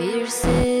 Beer ses.